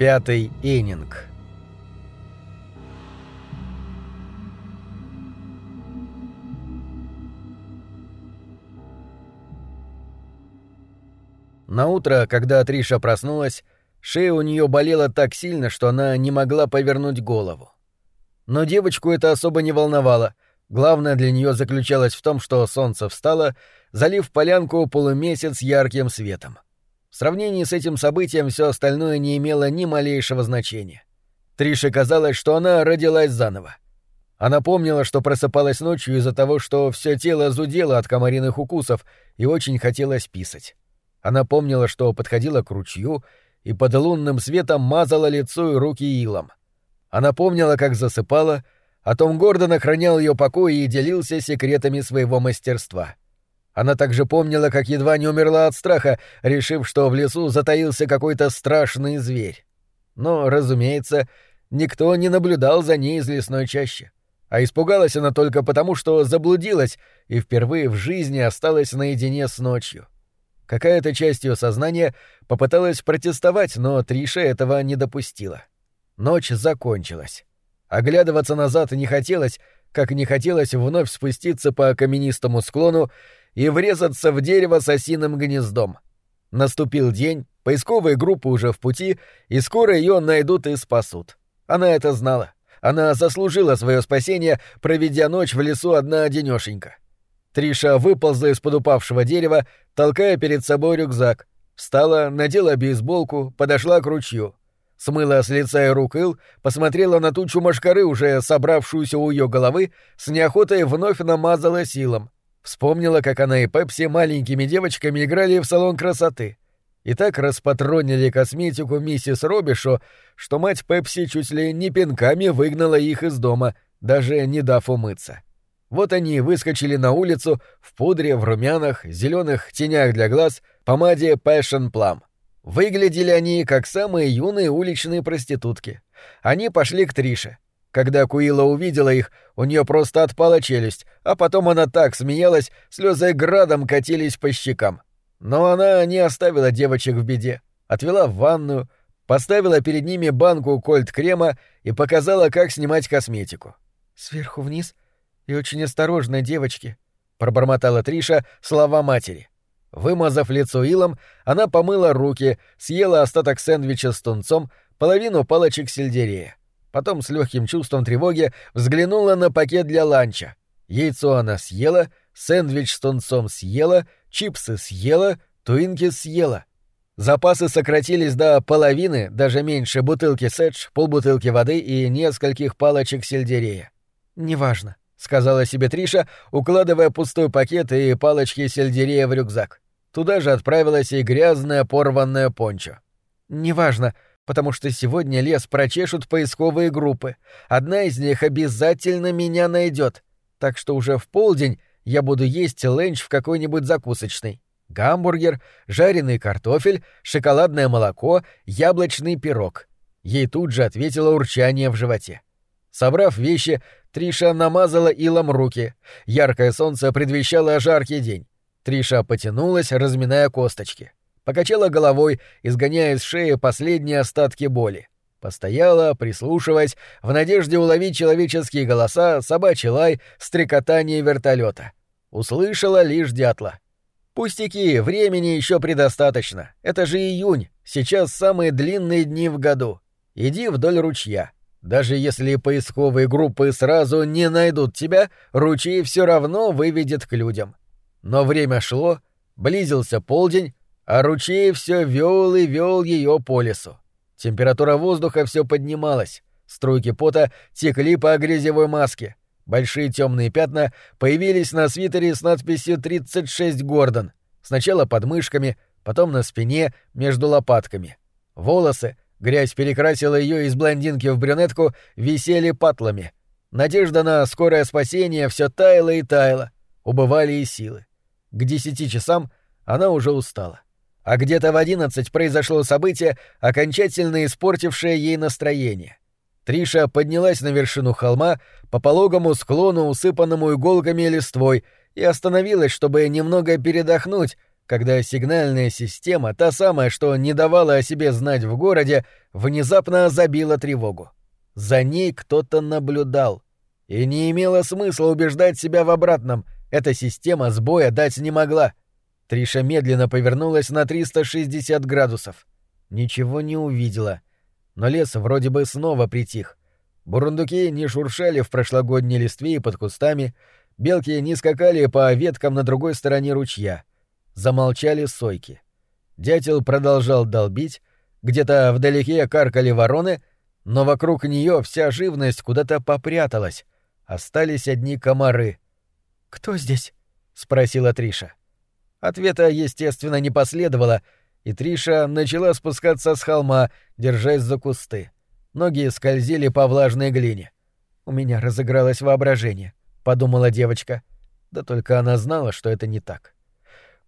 Пятый ининг. На утро, когда Триша проснулась, шея у нее болела так сильно, что она не могла повернуть голову. Но девочку это особо не волновало. Главное для нее заключалось в том, что солнце встало, залив полянку полумесяц ярким светом. В сравнении с этим событием все остальное не имело ни малейшего значения. Трише казалось, что она родилась заново. Она помнила, что просыпалась ночью из-за того, что все тело зудело от комариных укусов и очень хотелось писать. Она помнила, что подходила к ручью и под лунным светом мазала лицо и руки илом. Она помнила, как засыпала, а Том Гордон охранял ее покой и делился секретами своего мастерства. Она также помнила, как едва не умерла от страха, решив, что в лесу затаился какой-то страшный зверь. Но, разумеется, никто не наблюдал за ней из лесной чащи. А испугалась она только потому, что заблудилась и впервые в жизни осталась наедине с ночью. Какая-то часть ее сознания попыталась протестовать, но Триша этого не допустила. Ночь закончилась. Оглядываться назад не хотелось, как не хотелось вновь спуститься по каменистому склону и врезаться в дерево с осиным гнездом. Наступил день, поисковые группы уже в пути, и скоро ее найдут и спасут. Она это знала. Она заслужила свое спасение, проведя ночь в лесу одна-одинешенька. Триша выползла из-под упавшего дерева, толкая перед собой рюкзак. Встала, надела бейсболку, подошла к ручью. Смыла с лица и рук ил, посмотрела на тучу мошкары, уже собравшуюся у ее головы, с неохотой вновь намазала силом. Вспомнила, как она и Пепси маленькими девочками играли в салон красоты. И так распатронили косметику миссис Робишо, что мать Пепси чуть ли не пинками выгнала их из дома, даже не дав умыться. Вот они выскочили на улицу в пудре, в румянах, зеленых тенях для глаз, помаде Passion Plum. Выглядели они как самые юные уличные проститутки. Они пошли к Трише. Когда Куила увидела их, у нее просто отпала челюсть, а потом она так смеялась, слезы градом катились по щекам. Но она не оставила девочек в беде. Отвела в ванную, поставила перед ними банку кольт-крема и показала, как снимать косметику. «Сверху вниз и очень осторожно, девочки», — пробормотала Триша слова матери. Вымазав лицо илом, она помыла руки, съела остаток сэндвича с тунцом, половину палочек сельдерея. Потом с легким чувством тревоги взглянула на пакет для ланча. Яйцо она съела, сэндвич с тунцом съела, чипсы съела, туинки съела. Запасы сократились до половины, даже меньше бутылки сэдж, полбутылки воды и нескольких палочек сельдерея. «Неважно», — сказала себе Триша, укладывая пустой пакет и палочки сельдерея в рюкзак. Туда же отправилась и грязная порванная пончо. «Неважно, потому что сегодня лес прочешут поисковые группы. Одна из них обязательно меня найдет. Так что уже в полдень я буду есть ленч в какой-нибудь закусочной. Гамбургер, жареный картофель, шоколадное молоко, яблочный пирог». Ей тут же ответило урчание в животе. Собрав вещи, Триша намазала илом руки. Яркое солнце предвещало жаркий день. Триша потянулась, разминая косточки. Покачала головой, изгоняя из шеи последние остатки боли. Постояла, прислушиваясь, в надежде уловить человеческие голоса, собачий лай, стрекотание вертолета. Услышала лишь дятла. «Пустяки, времени еще предостаточно. Это же июнь, сейчас самые длинные дни в году. Иди вдоль ручья. Даже если поисковые группы сразу не найдут тебя, ручей все равно выведет к людям. Но время шло, близился полдень, а ручей все вел и вел ее по лесу. Температура воздуха все поднималась, струйки пота текли по грязевой маске. Большие темные пятна появились на свитере с надписью «36 Гордон». Сначала под мышками, потом на спине, между лопатками. Волосы, Грязь перекрасила ее из блондинки в брюнетку, висели патлами. Надежда на скорое спасение все таяла и таяла. Убывали и силы. К десяти часам она уже устала. А где-то в одиннадцать произошло событие, окончательно испортившее ей настроение. Триша поднялась на вершину холма по пологому склону, усыпанному иголками листвой, и остановилась, чтобы немного передохнуть, когда сигнальная система, та самая, что не давала о себе знать в городе, внезапно забила тревогу. За ней кто-то наблюдал. И не имело смысла убеждать себя в обратном. Эта система сбоя дать не могла. Триша медленно повернулась на 360 градусов. Ничего не увидела. Но лес вроде бы снова притих. Бурундуки не шуршали в прошлогодней листве и под кустами, белки не скакали по веткам на другой стороне ручья. Замолчали сойки. Дятел продолжал долбить, где-то вдалеке каркали вороны, но вокруг нее вся живность куда-то попряталась. Остались одни комары. «Кто здесь?» — спросила Триша. Ответа, естественно, не последовало, и Триша начала спускаться с холма, держась за кусты. Ноги скользили по влажной глине. «У меня разыгралось воображение», — подумала девочка. Да только она знала, что это не так.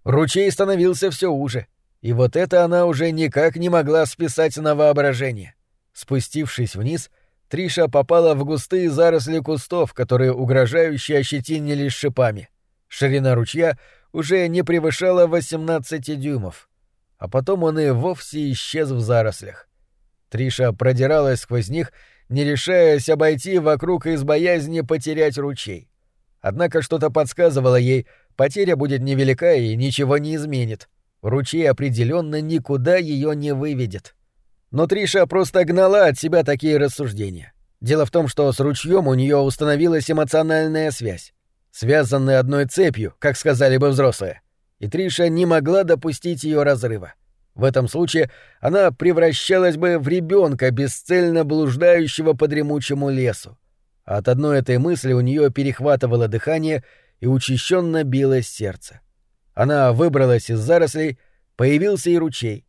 Ручей становился все уже, и вот это она уже никак не могла списать на воображение. Спустившись вниз, Триша попала в густые заросли кустов, которые угрожающе ощетинились шипами. Ширина ручья уже не превышала 18 дюймов. А потом он и вовсе исчез в зарослях. Триша продиралась сквозь них, не решаясь обойти вокруг из боязни потерять ручей. Однако что-то подсказывало ей, потеря будет невелика и ничего не изменит. Ручей определенно никуда ее не выведет. Но Триша просто гнала от себя такие рассуждения. Дело в том, что с ручьем у нее установилась эмоциональная связь, связанная одной цепью, как сказали бы взрослые. И Триша не могла допустить ее разрыва. В этом случае она превращалась бы в ребенка, бесцельно блуждающего по дремучему лесу. От одной этой мысли у нее перехватывало дыхание и учащенно билось сердце. Она выбралась из зарослей, появился и ручей.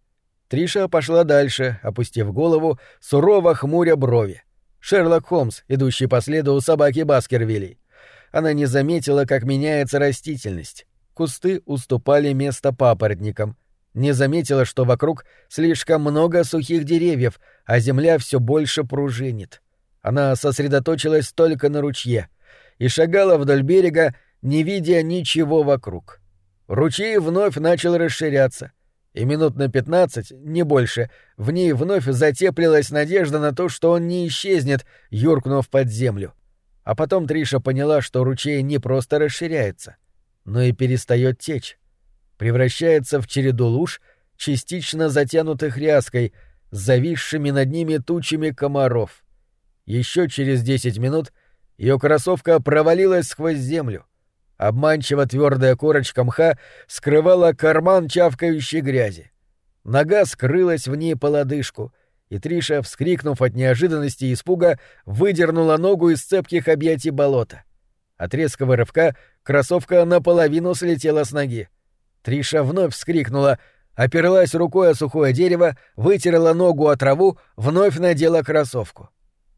Триша пошла дальше, опустив голову, сурово хмуря брови. Шерлок Холмс, идущий по следу у собаки Баскервилей. Она не заметила, как меняется растительность. Кусты уступали место папоротникам — не заметила, что вокруг слишком много сухих деревьев, а земля все больше пружинит. Она сосредоточилась только на ручье и шагала вдоль берега, не видя ничего вокруг. Ручей вновь начал расширяться, и минут на пятнадцать, не больше, в ней вновь затеплилась надежда на то, что он не исчезнет, юркнув под землю. А потом Триша поняла, что ручей не просто расширяется, но и перестает течь превращается в череду луж, частично затянутых ряской, с зависшими над ними тучами комаров. Еще через десять минут ее кроссовка провалилась сквозь землю. Обманчиво твердая корочка мха скрывала карман чавкающей грязи. Нога скрылась в ней по лодыжку, и Триша, вскрикнув от неожиданности и испуга, выдернула ногу из цепких объятий болота. От резкого рывка кроссовка наполовину слетела с ноги. Триша вновь вскрикнула, оперлась рукой о сухое дерево, вытерла ногу о траву, вновь надела кроссовку.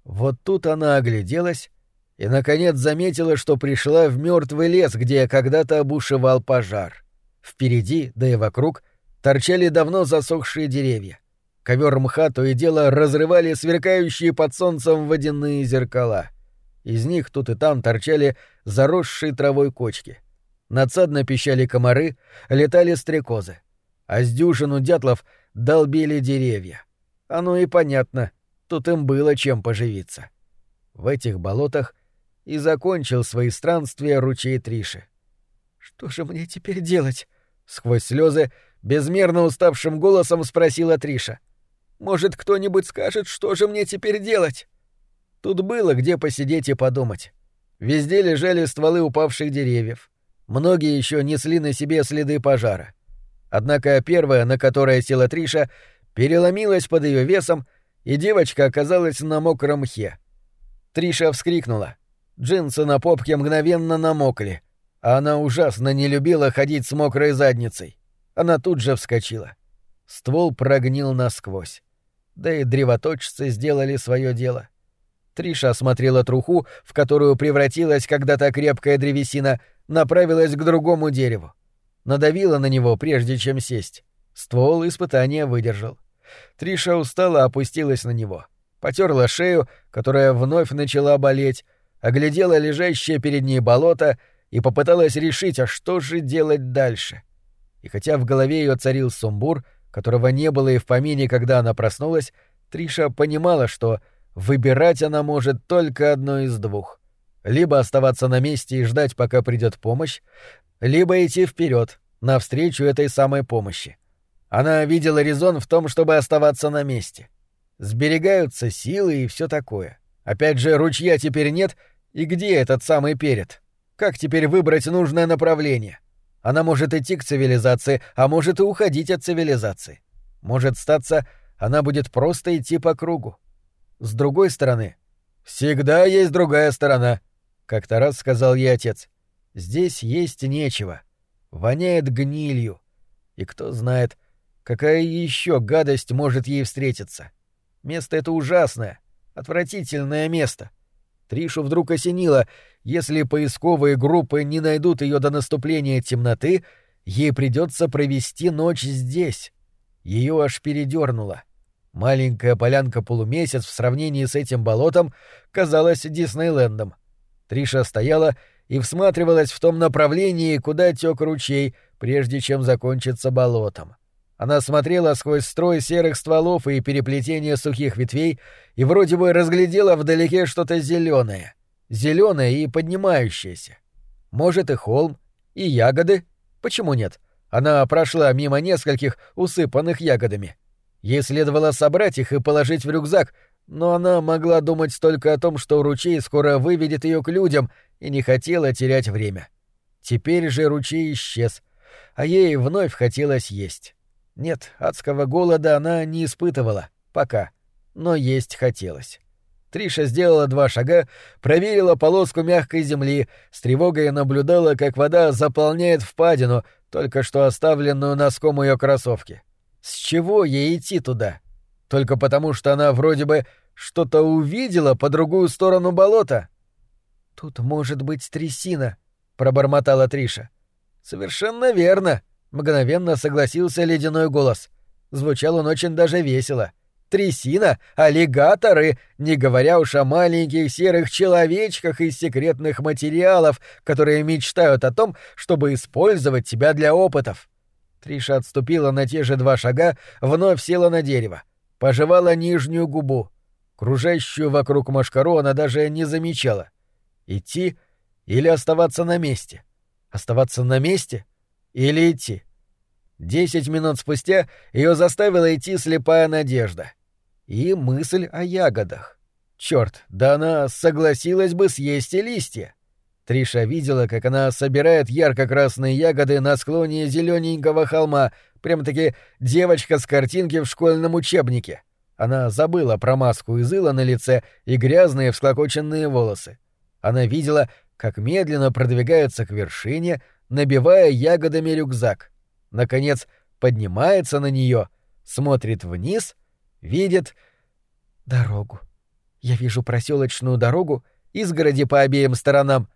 Вот тут она огляделась и, наконец, заметила, что пришла в мертвый лес, где когда-то бушевал пожар. Впереди, да и вокруг, торчали давно засохшие деревья. Ковер мха то и дело разрывали сверкающие под солнцем водяные зеркала. Из них тут и там торчали заросшие травой кочки. Надсадно пищали комары, летали стрекозы. А с дюжину дятлов долбили деревья. Оно и понятно, тут им было чем поживиться. В этих болотах и закончил свои странствия ручей Триши. «Что же мне теперь делать?» — сквозь слезы безмерно уставшим голосом спросила Триша. «Может, кто-нибудь скажет, что же мне теперь делать?» Тут было где посидеть и подумать. Везде лежали стволы упавших деревьев. Многие еще несли на себе следы пожара. Однако первая, на которое села Триша, переломилась под ее весом, и девочка оказалась на мокром мхе. Триша вскрикнула. Джинсы на попке мгновенно намокли, а она ужасно не любила ходить с мокрой задницей. Она тут же вскочила. Ствол прогнил насквозь. Да и древоточцы сделали свое дело. Триша осмотрела труху, в которую превратилась когда-то крепкая древесина, направилась к другому дереву. Надавила на него, прежде чем сесть. Ствол испытания выдержал. Триша устала опустилась на него. Потерла шею, которая вновь начала болеть, оглядела лежащее перед ней болото и попыталась решить, а что же делать дальше. И хотя в голове ее царил сумбур, которого не было и в помине, когда она проснулась, Триша понимала, что выбирать она может только одно из двух. Либо оставаться на месте и ждать, пока придет помощь, либо идти вперед, навстречу этой самой помощи. Она видела резон в том, чтобы оставаться на месте. Сберегаются силы и все такое. Опять же, ручья теперь нет, и где этот самый перед? Как теперь выбрать нужное направление? Она может идти к цивилизации, а может и уходить от цивилизации. Может статься, она будет просто идти по кругу. С другой стороны, всегда есть другая сторона, как-то раз сказал ей отец. Здесь есть нечего. Воняет гнилью. И кто знает, какая еще гадость может ей встретиться. Место это ужасное, отвратительное место. Тришу вдруг осенило, если поисковые группы не найдут ее до наступления темноты, ей придется провести ночь здесь. Ее аж передернуло. Маленькая полянка-полумесяц в сравнении с этим болотом казалась Диснейлендом. Триша стояла и всматривалась в том направлении, куда тек ручей, прежде чем закончиться болотом. Она смотрела сквозь строй серых стволов и переплетение сухих ветвей и вроде бы разглядела вдалеке что-то зеленое, зеленое и поднимающееся. Может и холм, и ягоды. Почему нет? Она прошла мимо нескольких, усыпанных ягодами. Ей следовало собрать их и положить в рюкзак, но она могла думать только о том, что ручей скоро выведет ее к людям, и не хотела терять время. Теперь же ручей исчез, а ей вновь хотелось есть. Нет, адского голода она не испытывала, пока, но есть хотелось. Триша сделала два шага, проверила полоску мягкой земли, с тревогой наблюдала, как вода заполняет впадину, только что оставленную носком ее кроссовки. С чего ей идти туда? Только потому, что она вроде бы что-то увидела по другую сторону болота? Тут может быть трясина, пробормотала Триша. Совершенно верно, мгновенно согласился ледяной голос. Звучал он очень даже весело. — трясина, аллигаторы, не говоря уж о маленьких серых человечках из секретных материалов, которые мечтают о том, чтобы использовать тебя для опытов. Триша отступила на те же два шага, вновь села на дерево, пожевала нижнюю губу. Кружащую вокруг машкару она даже не замечала. Идти или оставаться на месте? Оставаться на месте или идти? Десять минут спустя ее заставила идти слепая надежда. И мысль о ягодах. Черт, да она согласилась бы съесть и листья. Триша видела, как она собирает ярко-красные ягоды на склоне зелененького холма, прям-таки девочка с картинки в школьном учебнике. Она забыла про маску из ила на лице и грязные всклокоченные волосы. Она видела, как медленно продвигается к вершине, набивая ягодами рюкзак — наконец поднимается на нее, смотрит вниз, видит дорогу. Я вижу проселочную дорогу, изгороди по обеим сторонам.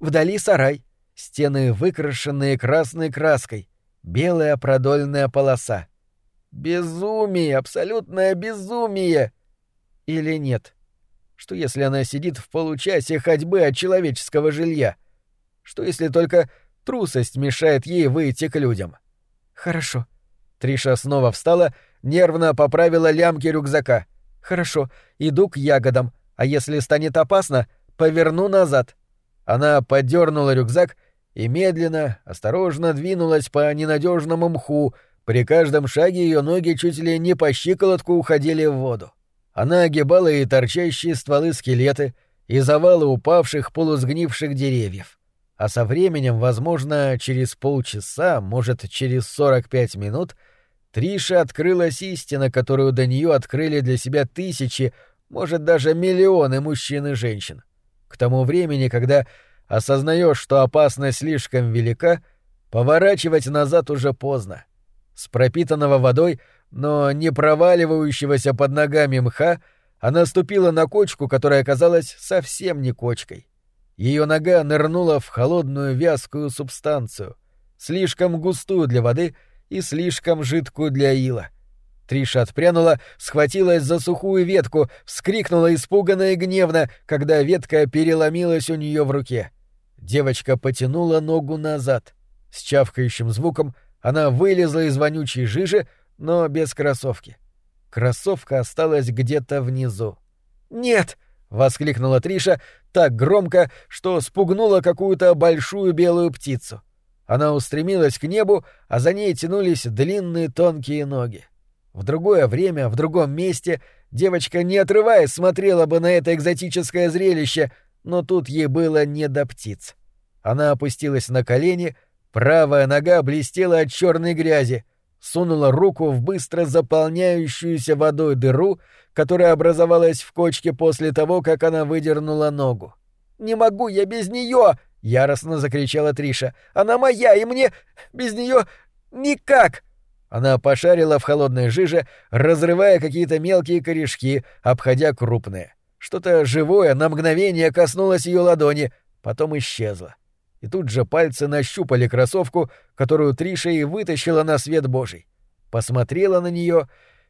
Вдали сарай, стены выкрашенные красной краской, белая продольная полоса. Безумие, абсолютное безумие! Или нет? Что если она сидит в получасе ходьбы от человеческого жилья? Что если только трусость мешает ей выйти к людям? — «Хорошо». Триша снова встала, нервно поправила лямки рюкзака. «Хорошо, иду к ягодам, а если станет опасно, поверну назад». Она поддернула рюкзак и медленно, осторожно двинулась по ненадежному мху, при каждом шаге ее ноги чуть ли не по щиколотку уходили в воду. Она огибала и торчащие стволы скелеты, и завалы упавших полусгнивших деревьев а со временем, возможно, через полчаса, может, через 45 минут, Трише открылась истина, которую до нее открыли для себя тысячи, может, даже миллионы мужчин и женщин. К тому времени, когда осознаешь, что опасность слишком велика, поворачивать назад уже поздно. С пропитанного водой, но не проваливающегося под ногами мха, она ступила на кочку, которая оказалась совсем не кочкой. Ее нога нырнула в холодную вязкую субстанцию, слишком густую для воды и слишком жидкую для ила. Триша отпрянула, схватилась за сухую ветку, вскрикнула испуганно и гневно, когда ветка переломилась у нее в руке. Девочка потянула ногу назад. С чавкающим звуком она вылезла из вонючей жижи, но без кроссовки. Кроссовка осталась где-то внизу. «Нет!» — воскликнула Триша так громко, что спугнула какую-то большую белую птицу. Она устремилась к небу, а за ней тянулись длинные тонкие ноги. В другое время, в другом месте девочка, не отрываясь, смотрела бы на это экзотическое зрелище, но тут ей было не до птиц. Она опустилась на колени, правая нога блестела от черной грязи, сунула руку в быстро заполняющуюся водой дыру, которая образовалась в кочке после того, как она выдернула ногу. «Не могу я без нее!» — яростно закричала Триша. «Она моя, и мне без нее никак!» Она пошарила в холодной жиже, разрывая какие-то мелкие корешки, обходя крупные. Что-то живое на мгновение коснулось ее ладони, потом исчезло и тут же пальцы нащупали кроссовку, которую Триша и вытащила на свет Божий. Посмотрела на нее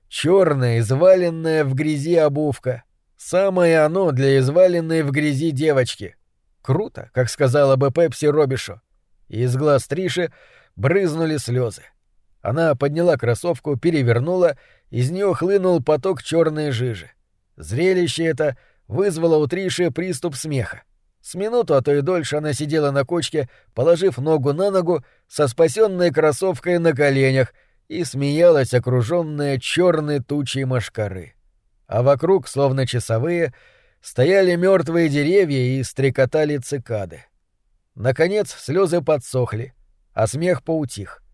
черная, изваленная в грязи обувка. Самое оно для изваленной в грязи девочки. Круто, как сказала бы Пепси Робишу. И из глаз Триши брызнули слезы. Она подняла кроссовку, перевернула, из нее хлынул поток черной жижи. Зрелище это вызвало у Триши приступ смеха. С минуту, а то и дольше она сидела на кочке, положив ногу на ногу, со спасенной кроссовкой на коленях, и смеялась, окруженная черной тучей машкары. А вокруг, словно часовые, стояли мертвые деревья и стрекотали цикады. Наконец слезы подсохли, а смех поутих.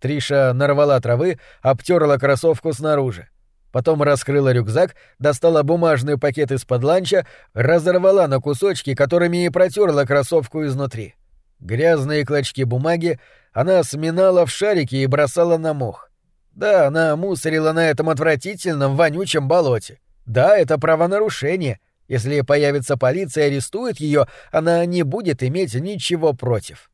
Триша нарвала травы, обтерла кроссовку снаружи. Потом раскрыла рюкзак, достала бумажный пакет из-под ланча, разорвала на кусочки, которыми и протерла кроссовку изнутри. Грязные клочки бумаги она сминала в шарики и бросала на мох. Да, она мусорила на этом отвратительном, вонючем болоте. Да, это правонарушение. Если появится полиция и арестует ее, она не будет иметь ничего против.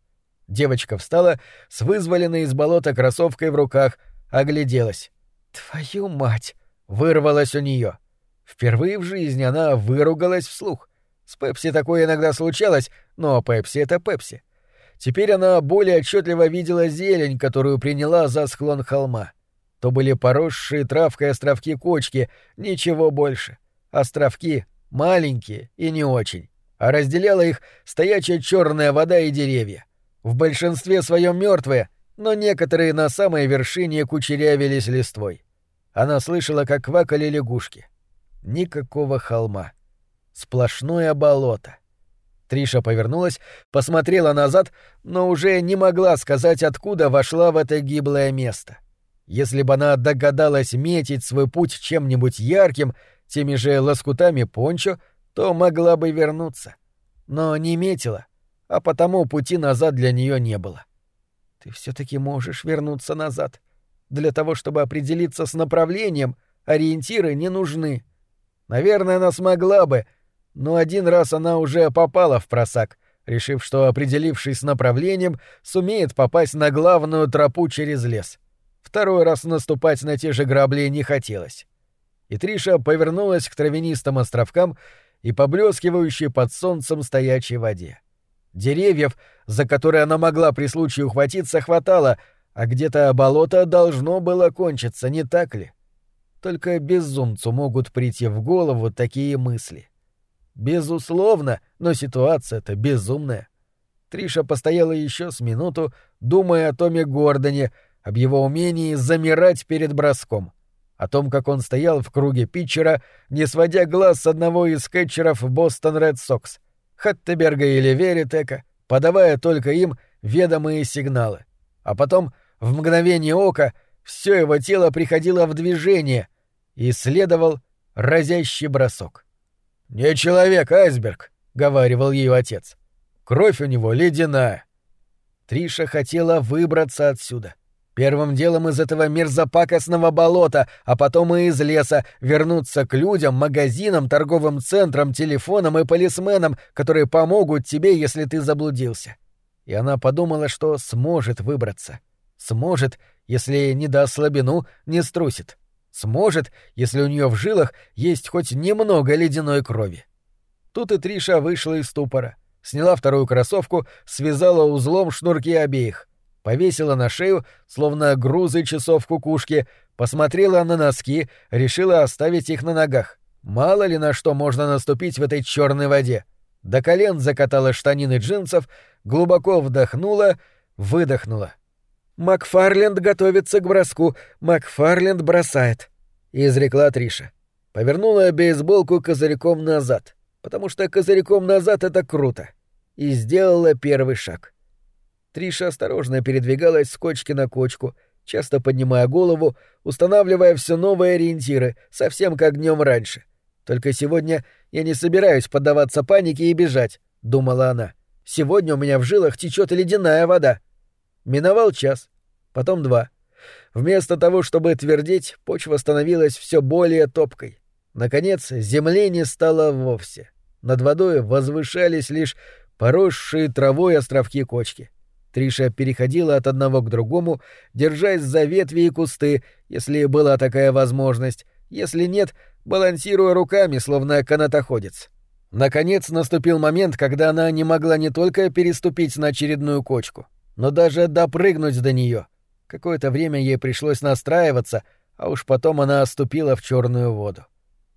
Девочка встала с вызволенной из болота кроссовкой в руках, огляделась. «Твою мать!» Вырвалось у нее. Впервые в жизни она выругалась вслух. С Пепси такое иногда случалось, но Пепси — это Пепси. Теперь она более отчетливо видела зелень, которую приняла за склон холма. То были поросшие травкой островки кочки, ничего больше. Островки маленькие и не очень. А разделяла их стоячая черная вода и деревья. В большинстве своем мертвые, но некоторые на самой вершине кучерявились листвой. Она слышала, как квакали лягушки. Никакого холма. Сплошное болото. Триша повернулась, посмотрела назад, но уже не могла сказать, откуда вошла в это гиблое место. Если бы она догадалась метить свой путь чем-нибудь ярким, теми же лоскутами пончо, то могла бы вернуться. Но не метила, а потому пути назад для нее не было. Ты все-таки можешь вернуться назад, для того, чтобы определиться с направлением, ориентиры не нужны. Наверное, она смогла бы, но один раз она уже попала в просак, решив, что, определившись с направлением, сумеет попасть на главную тропу через лес. Второй раз наступать на те же грабли не хотелось. И Триша повернулась к травянистым островкам и поблескивающей под солнцем стоячей воде. Деревьев, за которые она могла при случае ухватиться, хватало — а где-то болото должно было кончиться, не так ли? Только безумцу могут прийти в голову такие мысли. Безусловно, но ситуация-то безумная. Триша постояла еще с минуту, думая о Томе Гордоне, об его умении замирать перед броском, о том, как он стоял в круге питчера, не сводя глаз с одного из кетчеров Бостон Ред Сокс, Хаттеберга или Веритека, подавая только им ведомые сигналы. А потом в мгновение ока все его тело приходило в движение, и следовал разящий бросок. «Не человек, а айсберг», — говаривал ее отец. «Кровь у него ледяная». Триша хотела выбраться отсюда. Первым делом из этого мерзопакостного болота, а потом и из леса, вернуться к людям, магазинам, торговым центрам, телефонам и полисменам, которые помогут тебе, если ты заблудился. И она подумала, что сможет выбраться. — Сможет, если не даст слабину, не струсит. Сможет, если у нее в жилах есть хоть немного ледяной крови. Тут и Триша вышла из ступора, сняла вторую кроссовку, связала узлом шнурки обеих. повесила на шею, словно грузы часов кукушки, посмотрела на носки, решила оставить их на ногах. Мало ли на что можно наступить в этой черной воде. До колен закатала штанины джинсов, глубоко вдохнула, выдохнула. «Макфарленд готовится к броску, Макфарленд бросает», — изрекла Триша. Повернула бейсболку козырьком назад, потому что козырьком назад — это круто, и сделала первый шаг. Триша осторожно передвигалась с кочки на кочку, часто поднимая голову, устанавливая все новые ориентиры, совсем как днем раньше. Только сегодня я не собираюсь поддаваться панике и бежать, думала она. Сегодня у меня в жилах течет ледяная вода. Миновал час, потом два. Вместо того, чтобы твердеть, почва становилась все более топкой. Наконец, земли не стало вовсе. Над водой возвышались лишь поросшие травой островки кочки. Триша переходила от одного к другому, держась за ветви и кусты, если была такая возможность, если нет, балансируя руками, словно канатоходец. Наконец наступил момент, когда она не могла не только переступить на очередную кочку, но даже допрыгнуть до нее. Какое-то время ей пришлось настраиваться, а уж потом она оступила в черную воду.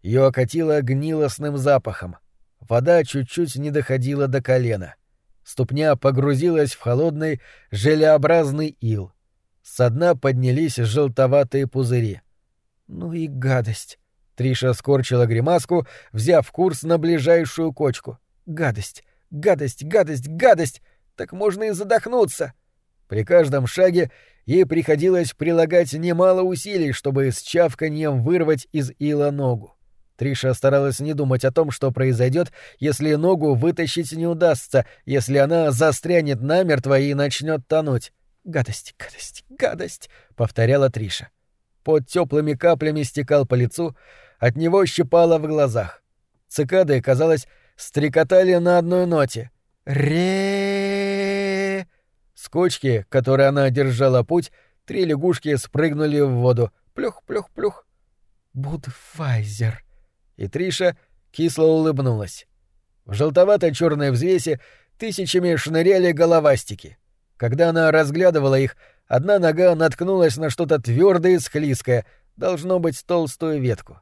Ее окатило гнилостным запахом. Вода чуть-чуть не доходила до колена. Ступня погрузилась в холодный, желеобразный ил. Со дна поднялись желтоватые пузыри. «Ну и гадость!» Триша скорчила гримаску, взяв курс на ближайшую кочку. «Гадость! Гадость! Гадость! Гадость! Так можно и задохнуться!» При каждом шаге ей приходилось прилагать немало усилий, чтобы с чавканьем вырвать из ила ногу. Триша старалась не думать о том, что произойдет, если ногу вытащить не удастся, если она застрянет намертво и начнет тонуть. «Гадость, гадость, гадость!» — повторяла Триша. Под теплыми каплями стекал по лицу, от него щипало в глазах. Цикады, казалось, стрекотали на одной ноте. ре С кочки, которой она держала путь, три лягушки спрыгнули в воду. Плюх-плюх-плюх. «Будфайзер», и Триша кисло улыбнулась. В желтоватой черной взвесе тысячами шныряли головастики. Когда она разглядывала их, одна нога наткнулась на что-то твердое и склизкое, должно быть толстую ветку.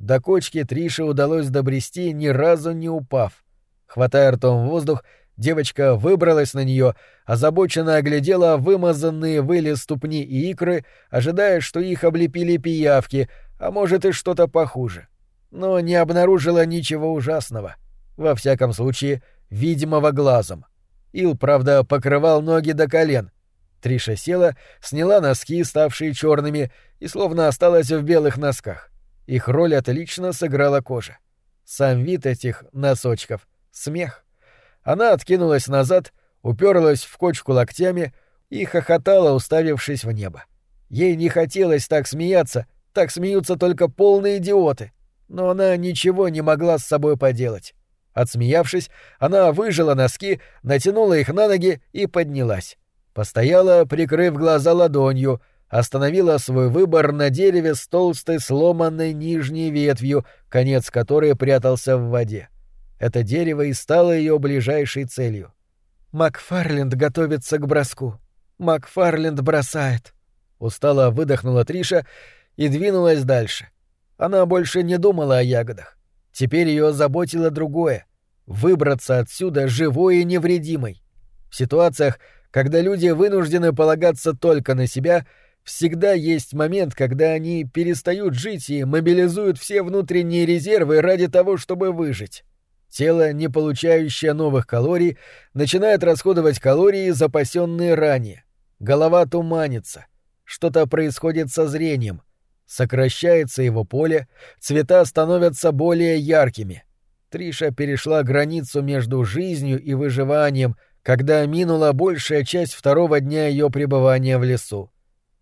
До кочки Трише удалось добрести, ни разу не упав. Хватая ртом воздух, девочка выбралась на нее, озабоченно оглядела вымазанные выли ступни и икры, ожидая, что их облепили пиявки, а может и что-то похуже но не обнаружила ничего ужасного. Во всяком случае, видимого глазом. Ил, правда, покрывал ноги до колен. Триша села, сняла носки, ставшие черными, и словно осталась в белых носках. Их роль отлично сыграла кожа. Сам вид этих носочков — смех. Она откинулась назад, уперлась в кочку локтями и хохотала, уставившись в небо. Ей не хотелось так смеяться, так смеются только полные идиоты — но она ничего не могла с собой поделать. Отсмеявшись, она выжила носки, натянула их на ноги и поднялась. Постояла, прикрыв глаза ладонью, остановила свой выбор на дереве с толстой сломанной нижней ветвью, конец которой прятался в воде. Это дерево и стало ее ближайшей целью. «Макфарленд готовится к броску. Макфарленд бросает». Устало выдохнула Триша и двинулась дальше — она больше не думала о ягодах. Теперь ее заботило другое — выбраться отсюда живой и невредимой. В ситуациях, когда люди вынуждены полагаться только на себя, всегда есть момент, когда они перестают жить и мобилизуют все внутренние резервы ради того, чтобы выжить. Тело, не получающее новых калорий, начинает расходовать калории, запасенные ранее. Голова туманится. Что-то происходит со зрением — Сокращается его поле, цвета становятся более яркими. Триша перешла границу между жизнью и выживанием, когда минула большая часть второго дня ее пребывания в лесу.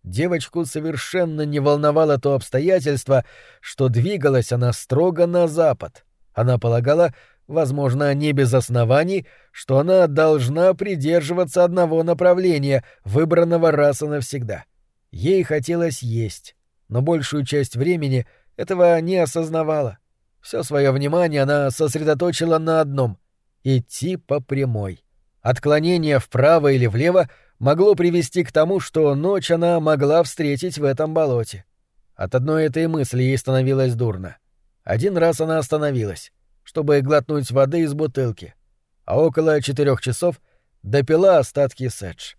Девочку совершенно не волновало то обстоятельство, что двигалась она строго на запад. Она полагала, возможно, не без оснований, что она должна придерживаться одного направления, выбранного раз и навсегда. Ей хотелось есть но большую часть времени этого не осознавала. Все свое внимание она сосредоточила на одном — идти по прямой. Отклонение вправо или влево могло привести к тому, что ночь она могла встретить в этом болоте. От одной этой мысли ей становилось дурно. Один раз она остановилась, чтобы глотнуть воды из бутылки, а около четырех часов допила остатки седж.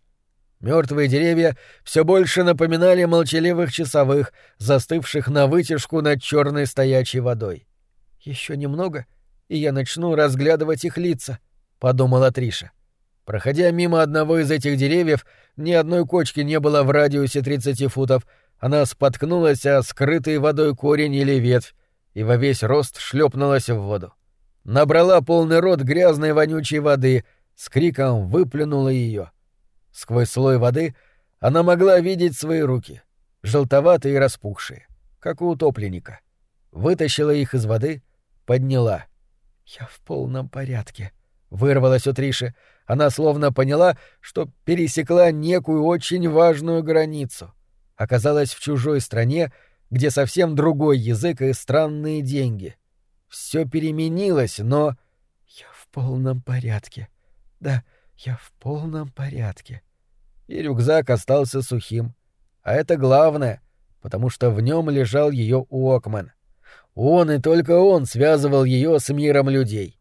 Мертвые деревья все больше напоминали молчаливых часовых, застывших на вытяжку над черной стоячей водой. Еще немного, и я начну разглядывать их лица, подумала Триша. Проходя мимо одного из этих деревьев, ни одной кочки не было в радиусе 30 футов. Она споткнулась о скрытый водой корень или ветвь и во весь рост шлепнулась в воду. Набрала полный рот грязной вонючей воды, с криком выплюнула ее. Сквозь слой воды она могла видеть свои руки, желтоватые и распухшие, как у утопленника. Вытащила их из воды, подняла. «Я в полном порядке», — вырвалась у Триши. Она словно поняла, что пересекла некую очень важную границу. Оказалась в чужой стране, где совсем другой язык и странные деньги. Все переменилось, но... Я в полном порядке. Да, я в полном порядке. И рюкзак остался сухим. А это главное, потому что в нем лежал ее Уокман. Он и только он связывал ее с миром людей.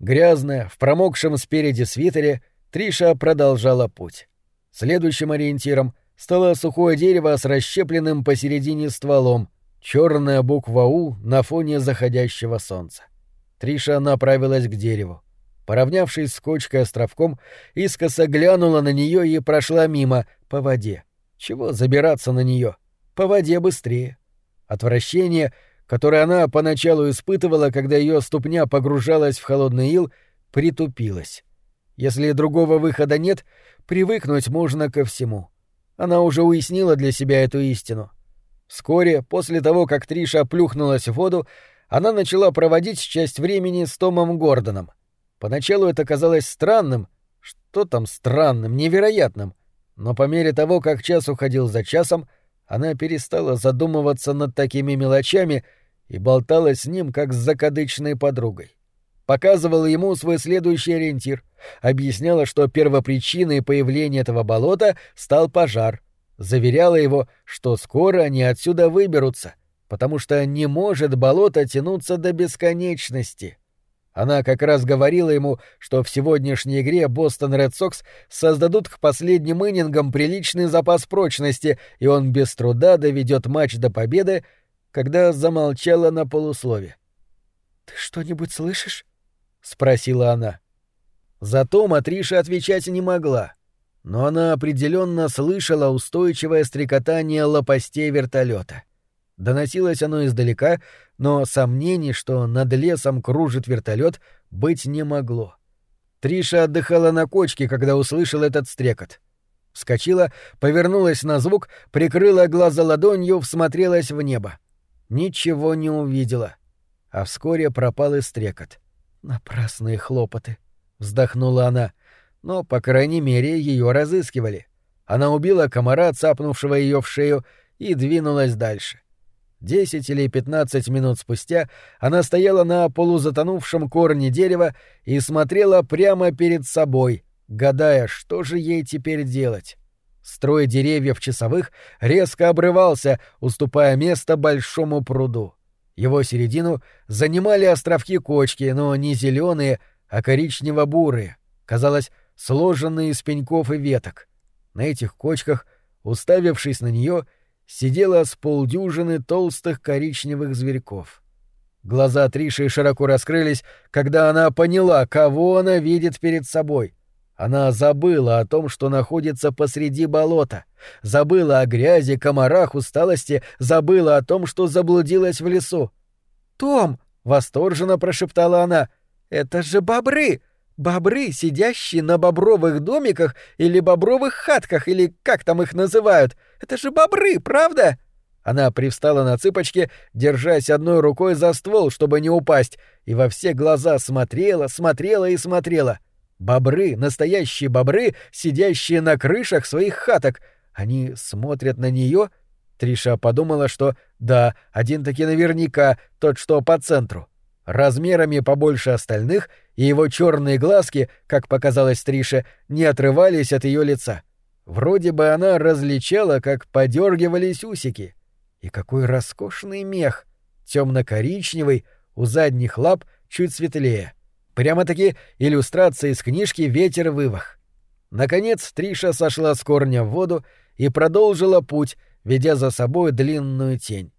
Грязная, в промокшем спереди свитере, Триша продолжала путь. Следующим ориентиром стало сухое дерево с расщепленным посередине стволом, черная буква «У» на фоне заходящего солнца. Триша направилась к дереву. Поравнявшись с кочкой островком, искоса глянула на нее и прошла мимо, по воде. Чего забираться на нее? По воде быстрее. Отвращение — которое она поначалу испытывала, когда ее ступня погружалась в холодный ил, притупилась. Если другого выхода нет, привыкнуть можно ко всему. Она уже уяснила для себя эту истину. Вскоре, после того, как Триша плюхнулась в воду, она начала проводить часть времени с Томом Гордоном. Поначалу это казалось странным, что там странным, невероятным, но по мере того, как час уходил за часом, она перестала задумываться над такими мелочами и болтала с ним, как с закадычной подругой. Показывала ему свой следующий ориентир, объясняла, что первопричиной появления этого болота стал пожар, заверяла его, что скоро они отсюда выберутся, потому что не может болото тянуться до бесконечности. Она как раз говорила ему, что в сегодняшней игре Бостон Ред Сокс создадут к последним иннингам приличный запас прочности, и он без труда доведет матч до победы, когда замолчала на полуслове. «Ты что-нибудь слышишь?» — спросила она. Зато Матриша отвечать не могла, но она определенно слышала устойчивое стрекотание лопастей вертолета. Доносилось оно издалека, но сомнений, что над лесом кружит вертолет, быть не могло. Триша отдыхала на кочке, когда услышала этот стрекот. Вскочила, повернулась на звук, прикрыла глаза ладонью, всмотрелась в небо ничего не увидела, а вскоре пропал и стрекот. «Напрасные хлопоты», — вздохнула она, но, по крайней мере, ее разыскивали. Она убила комара, цапнувшего ее в шею, и двинулась дальше. Десять или пятнадцать минут спустя она стояла на полузатонувшем корне дерева и смотрела прямо перед собой, гадая, что же ей теперь делать. Строй деревьев часовых резко обрывался, уступая место большому пруду. Его середину занимали островки кочки, но не зеленые, а коричнево-бурые, казалось, сложенные из пеньков и веток. На этих кочках, уставившись на нее, сидело с полдюжины толстых коричневых зверьков. Глаза Триши широко раскрылись, когда она поняла, кого она видит перед собой. Она забыла о том, что находится посреди болота, забыла о грязи, комарах, усталости, забыла о том, что заблудилась в лесу. «Том!» — восторженно прошептала она. «Это же бобры! Бобры, сидящие на бобровых домиках или бобровых хатках, или как там их называют. Это же бобры, правда?» Она привстала на цыпочки, держась одной рукой за ствол, чтобы не упасть, и во все глаза смотрела, смотрела и смотрела — Бобры, настоящие бобры, сидящие на крышах своих хаток. Они смотрят на нее. Триша подумала, что да, один таки наверняка, тот, что по центру. Размерами побольше остальных, и его черные глазки, как показалось Трише, не отрывались от ее лица. Вроде бы она различала, как подергивались усики. И какой роскошный мех! Темно-коричневый, у задних лап чуть светлее. Прямо-таки иллюстрация из книжки «Ветер вывах». Наконец Триша сошла с корня в воду и продолжила путь, ведя за собой длинную тень.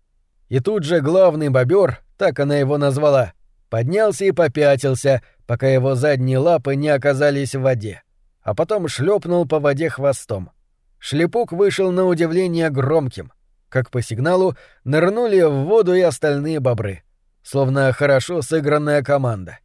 И тут же главный бобер, так она его назвала, поднялся и попятился, пока его задние лапы не оказались в воде, а потом шлепнул по воде хвостом. Шлепок вышел на удивление громким. Как по сигналу нырнули в воду и остальные бобры. Словно хорошо сыгранная команда.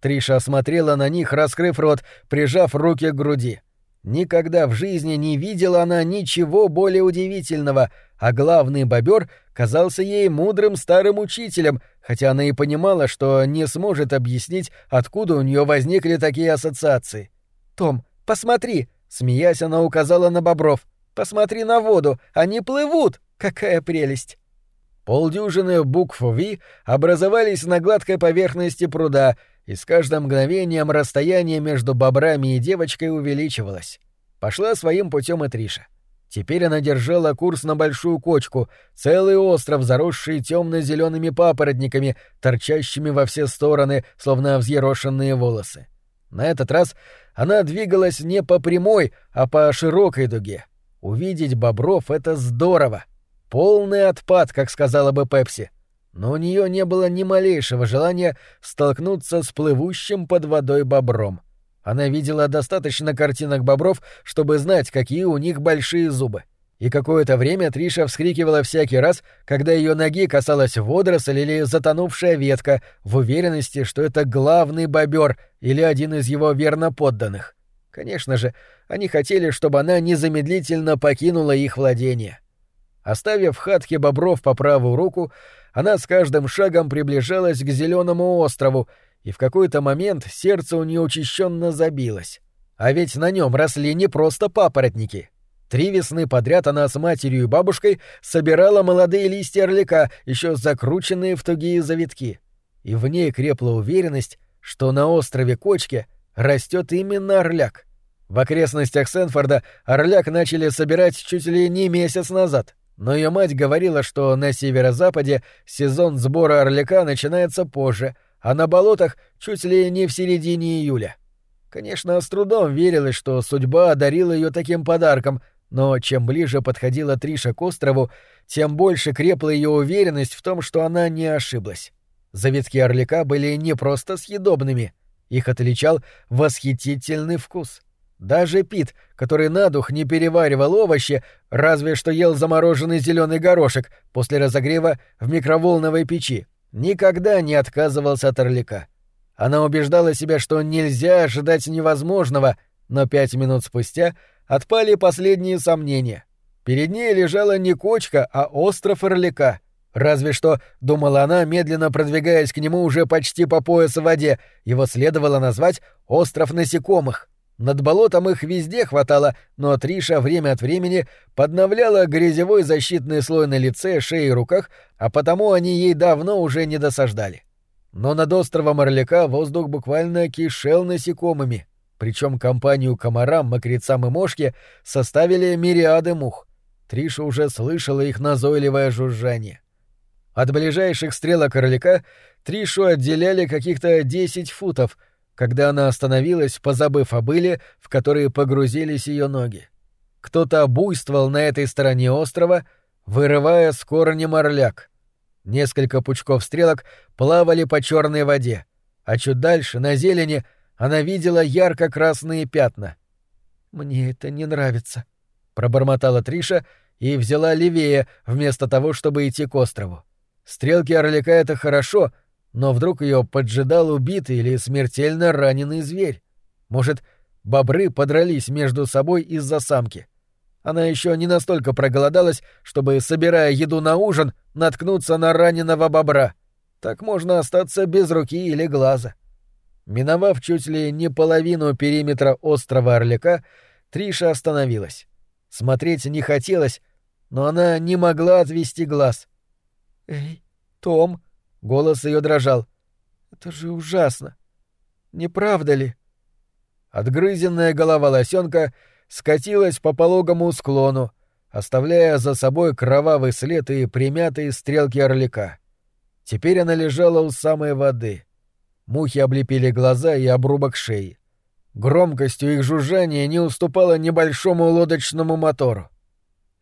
Триша осмотрела на них, раскрыв рот, прижав руки к груди. Никогда в жизни не видела она ничего более удивительного, а главный бобер казался ей мудрым старым учителем, хотя она и понимала, что не сможет объяснить, откуда у нее возникли такие ассоциации. «Том, посмотри!» — смеясь, она указала на бобров. «Посмотри на воду! Они плывут! Какая прелесть!» Полдюжины букв «Ви» образовались на гладкой поверхности пруда, и с каждым мгновением расстояние между бобрами и девочкой увеличивалось. Пошла своим путем и Триша. Теперь она держала курс на большую кочку, целый остров, заросший темно-зелеными папоротниками, торчащими во все стороны, словно взъерошенные волосы. На этот раз она двигалась не по прямой, а по широкой дуге. Увидеть бобров — это здорово. Полный отпад, как сказала бы Пепси но у нее не было ни малейшего желания столкнуться с плывущим под водой бобром. Она видела достаточно картинок бобров, чтобы знать, какие у них большие зубы. И какое-то время Триша вскрикивала всякий раз, когда ее ноги касалась водоросль или затонувшая ветка, в уверенности, что это главный бобер или один из его верно подданных. Конечно же, они хотели, чтобы она незамедлительно покинула их владение. Оставив хатки бобров по правую руку, она с каждым шагом приближалась к зеленому острову, и в какой-то момент сердце у нее учащенно забилось. А ведь на нем росли не просто папоротники. Три весны подряд она с матерью и бабушкой собирала молодые листья орлика, еще закрученные в тугие завитки. И в ней крепла уверенность, что на острове Кочке растет именно орляк. В окрестностях Сенфорда орляк начали собирать чуть ли не месяц назад — но ее мать говорила, что на северо-западе сезон сбора орлика начинается позже, а на болотах чуть ли не в середине июля. Конечно, с трудом верилось, что судьба одарила ее таким подарком, но чем ближе подходила Триша к острову, тем больше крепла ее уверенность в том, что она не ошиблась. Завитки орлика были не просто съедобными, их отличал восхитительный вкус — даже Пит, который на дух не переваривал овощи, разве что ел замороженный зеленый горошек после разогрева в микроволновой печи, никогда не отказывался от орлика. Она убеждала себя, что нельзя ожидать невозможного, но пять минут спустя отпали последние сомнения. Перед ней лежала не кочка, а остров орлика. Разве что, думала она, медленно продвигаясь к нему уже почти по пояс в воде, его следовало назвать «остров насекомых». Над болотом их везде хватало, но Триша время от времени подновляла грязевой защитный слой на лице, шее и руках, а потому они ей давно уже не досаждали. Но над островом Орляка воздух буквально кишел насекомыми, причем компанию комарам, мокрецам и мошке составили мириады мух. Триша уже слышала их назойливое жужжание. От ближайших стрелок Орляка Тришу отделяли каких-то десять футов — когда она остановилась, позабыв о быле, в которые погрузились ее ноги. Кто-то буйствовал на этой стороне острова, вырывая с корнем орляк. Несколько пучков стрелок плавали по черной воде, а чуть дальше, на зелени, она видела ярко-красные пятна. «Мне это не нравится», — пробормотала Триша и взяла левее, вместо того, чтобы идти к острову. Стрелки орляка — это хорошо, но вдруг ее поджидал убитый или смертельно раненый зверь. Может, бобры подрались между собой из-за самки. Она еще не настолько проголодалась, чтобы, собирая еду на ужин, наткнуться на раненого бобра. Так можно остаться без руки или глаза. Миновав чуть ли не половину периметра острова Орляка, Триша остановилась. Смотреть не хотелось, но она не могла отвести глаз. «Эй, Том!» Голос ее дрожал. «Это же ужасно! Не правда ли?» Отгрызенная голова лосенка скатилась по пологому склону, оставляя за собой кровавый след и примятые стрелки орлика. Теперь она лежала у самой воды. Мухи облепили глаза и обрубок шеи. Громкостью их жужжания не уступало небольшому лодочному мотору.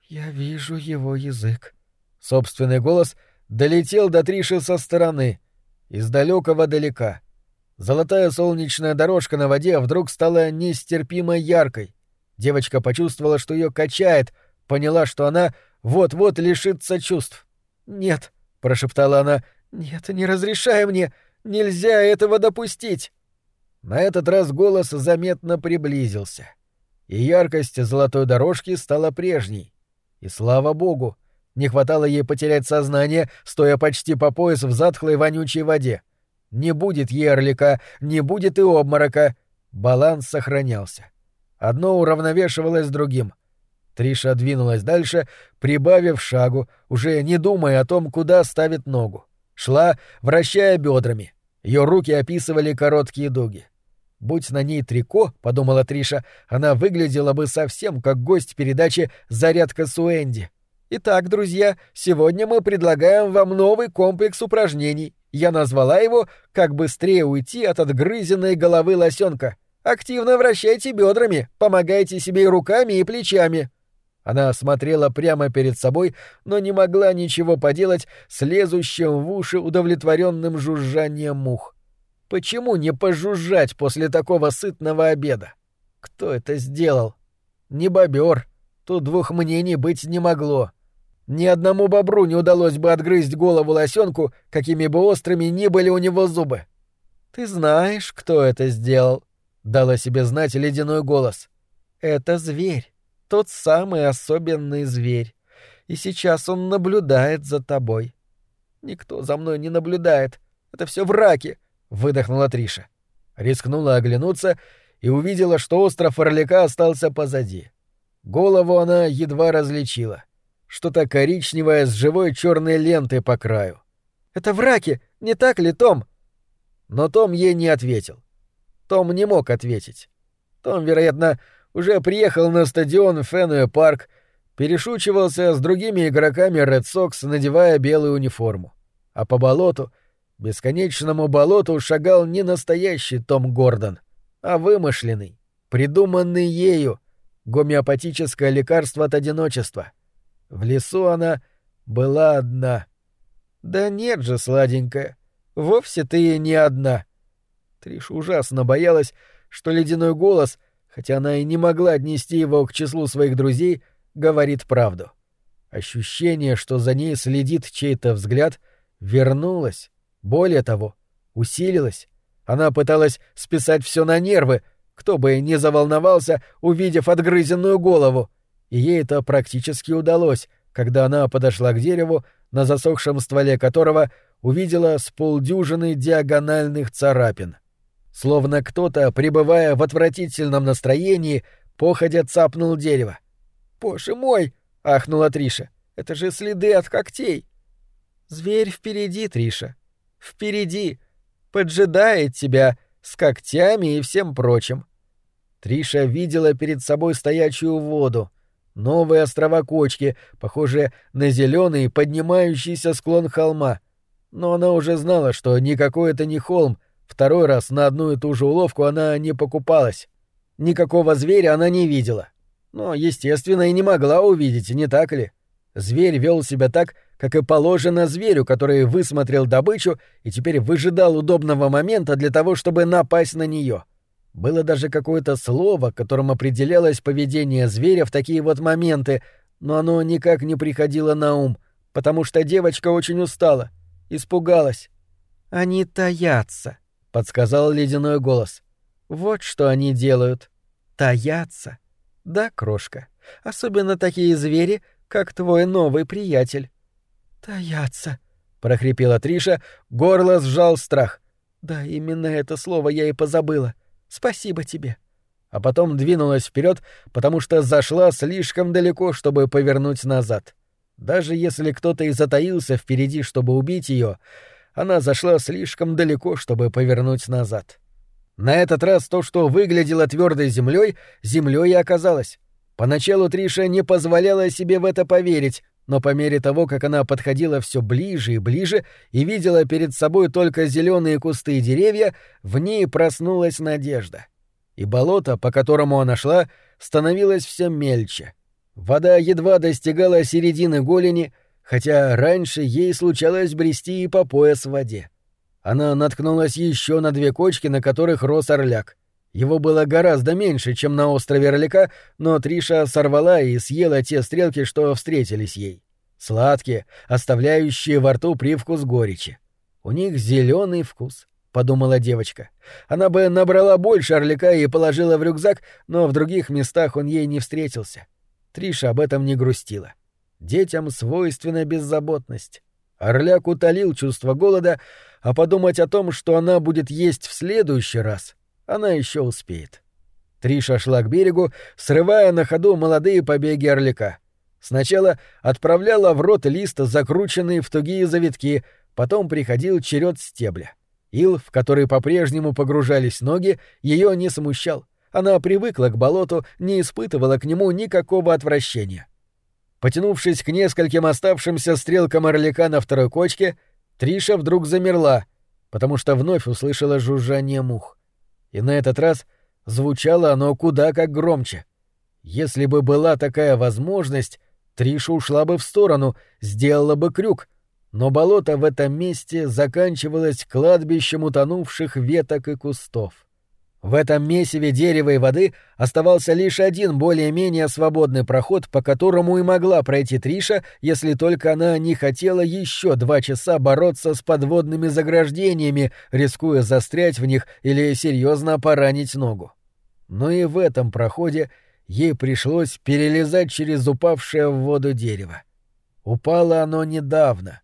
«Я вижу его язык». Собственный голос долетел до Триши со стороны, из далекого далека. Золотая солнечная дорожка на воде вдруг стала нестерпимо яркой. Девочка почувствовала, что ее качает, поняла, что она вот-вот лишится чувств. «Нет», — прошептала она, — «нет, не разрешай мне, нельзя этого допустить». На этот раз голос заметно приблизился, и яркость золотой дорожки стала прежней. И слава богу, не хватало ей потерять сознание, стоя почти по пояс в затхлой вонючей воде. Не будет ей орлика, не будет и обморока. Баланс сохранялся. Одно уравновешивалось другим. Триша двинулась дальше, прибавив шагу, уже не думая о том, куда ставит ногу. Шла, вращая бедрами. Ее руки описывали короткие дуги. Будь на ней трико, — подумала Триша, — она выглядела бы совсем как гость передачи «Зарядка с Уэнди». Итак, друзья, сегодня мы предлагаем вам новый комплекс упражнений. Я назвала его «Как быстрее уйти от отгрызенной головы лосенка». Активно вращайте бедрами, помогайте себе руками, и плечами. Она смотрела прямо перед собой, но не могла ничего поделать с лезущим в уши удовлетворенным жужжанием мух. Почему не пожужжать после такого сытного обеда? Кто это сделал? Не бобер. Тут двух мнений быть не могло. Ни одному бобру не удалось бы отгрызть голову лосенку, какими бы острыми ни были у него зубы. Ты знаешь, кто это сделал? дал о себе знать ледяной голос. Это зверь, тот самый особенный зверь. И сейчас он наблюдает за тобой. Никто за мной не наблюдает. Это все враки. — выдохнула Триша. Рискнула оглянуться и увидела, что остров Орлика остался позади. Голову она едва различила. Что-то коричневое с живой черной лентой по краю. «Это враки, не так ли, Том?» Но Том ей не ответил. Том не мог ответить. Том, вероятно, уже приехал на стадион Фенуэ Парк, перешучивался с другими игроками Ред Сокс, надевая белую униформу. А по болоту — бесконечному болоту шагал не настоящий Том Гордон, а вымышленный, придуманный ею, гомеопатическое лекарство от одиночества. В лесу она была одна. Да нет же, сладенькая, вовсе ты не одна. Триш ужасно боялась, что ледяной голос, хотя она и не могла отнести его к числу своих друзей, говорит правду. Ощущение, что за ней следит чей-то взгляд, вернулось более того, усилилась. Она пыталась списать все на нервы, кто бы не заволновался, увидев отгрызенную голову. И ей это практически удалось, когда она подошла к дереву, на засохшем стволе которого увидела с полдюжины диагональных царапин. Словно кто-то, пребывая в отвратительном настроении, походя цапнул дерево. «Боже мой!» — ахнула Триша. «Это же следы от когтей!» «Зверь впереди, Триша», Впереди. Поджидает тебя с когтями и всем прочим. Триша видела перед собой стоячую воду, новые острова кочки, похожие на зеленый поднимающийся склон холма. Но она уже знала, что никакой это не холм, второй раз на одну и ту же уловку она не покупалась. Никакого зверя она не видела. Но, естественно, и не могла увидеть, не так ли? Зверь вел себя так, как и положено зверю, который высмотрел добычу и теперь выжидал удобного момента для того, чтобы напасть на нее. Было даже какое-то слово, которым определялось поведение зверя в такие вот моменты, но оно никак не приходило на ум, потому что девочка очень устала, испугалась. «Они таятся», — подсказал ледяной голос. «Вот что они делают. Таятся. Да, крошка. Особенно такие звери, как твой новый приятель». «Таятся», — прохрипела Триша, горло сжал страх. «Да, именно это слово я и позабыла. Спасибо тебе». А потом двинулась вперед, потому что зашла слишком далеко, чтобы повернуть назад. Даже если кто-то и затаился впереди, чтобы убить ее, она зашла слишком далеко, чтобы повернуть назад. На этот раз то, что выглядело твердой землей, землей и оказалось. Поначалу Триша не позволяла себе в это поверить, но по мере того, как она подходила все ближе и ближе и видела перед собой только зеленые кусты и деревья, в ней проснулась надежда. И болото, по которому она шла, становилось все мельче. Вода едва достигала середины голени, хотя раньше ей случалось брести и по пояс в воде. Она наткнулась еще на две кочки, на которых рос орляк. Его было гораздо меньше, чем на острове Орлика, но Триша сорвала и съела те стрелки, что встретились ей. Сладкие, оставляющие во рту привкус горечи. У них зеленый вкус, подумала девочка. Она бы набрала больше орлика и положила в рюкзак, но в других местах он ей не встретился. Триша об этом не грустила. Детям свойственна беззаботность. Орляк утолил чувство голода, а подумать о том, что она будет есть в следующий раз, она еще успеет. Триша шла к берегу, срывая на ходу молодые побеги орлика. Сначала отправляла в рот лист, закрученный в тугие завитки, потом приходил черед стебля. Ил, в который по-прежнему погружались ноги, ее не смущал. Она привыкла к болоту, не испытывала к нему никакого отвращения. Потянувшись к нескольким оставшимся стрелкам орлика на второй кочке, Триша вдруг замерла, потому что вновь услышала жужжание мух. И на этот раз звучало оно куда как громче. Если бы была такая возможность, Триша ушла бы в сторону, сделала бы крюк, но болото в этом месте заканчивалось кладбищем утонувших веток и кустов. В этом месиве дерева и воды оставался лишь один более-менее свободный проход, по которому и могла пройти Триша, если только она не хотела еще два часа бороться с подводными заграждениями, рискуя застрять в них или серьезно поранить ногу. Но и в этом проходе ей пришлось перелезать через упавшее в воду дерево. Упало оно недавно.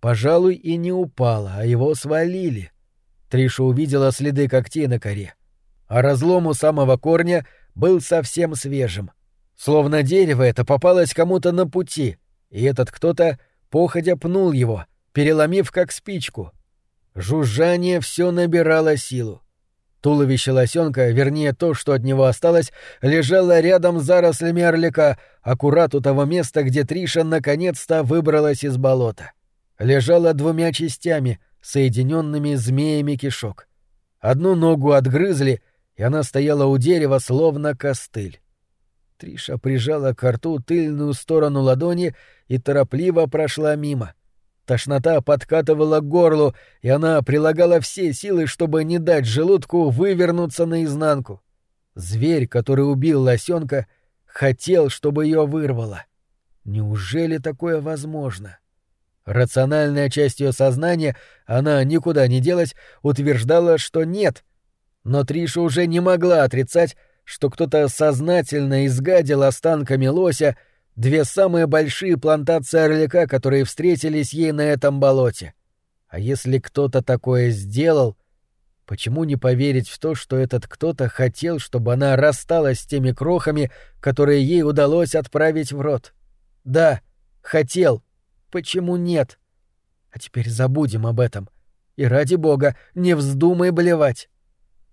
Пожалуй, и не упало, а его свалили. Триша увидела следы когтей на коре а разлом у самого корня был совсем свежим. Словно дерево это попалось кому-то на пути, и этот кто-то походя пнул его, переломив как спичку. Жужжание все набирало силу. Туловище лосенка, вернее то, что от него осталось, лежало рядом с зарослями орлика, аккурат у того места, где Триша наконец-то выбралась из болота. Лежало двумя частями, соединенными змеями кишок. Одну ногу отгрызли, и она стояла у дерева, словно костыль. Триша прижала к рту тыльную сторону ладони и торопливо прошла мимо. Тошнота подкатывала к горлу, и она прилагала все силы, чтобы не дать желудку вывернуться наизнанку. Зверь, который убил лосенка, хотел, чтобы ее вырвало. Неужели такое возможно? Рациональная часть ее сознания, она никуда не делась, утверждала, что нет, но Триша уже не могла отрицать, что кто-то сознательно изгадил останками лося две самые большие плантации орлика, которые встретились ей на этом болоте. А если кто-то такое сделал, почему не поверить в то, что этот кто-то хотел, чтобы она рассталась с теми крохами, которые ей удалось отправить в рот? Да, хотел. Почему нет? А теперь забудем об этом. И ради бога, не вздумай блевать.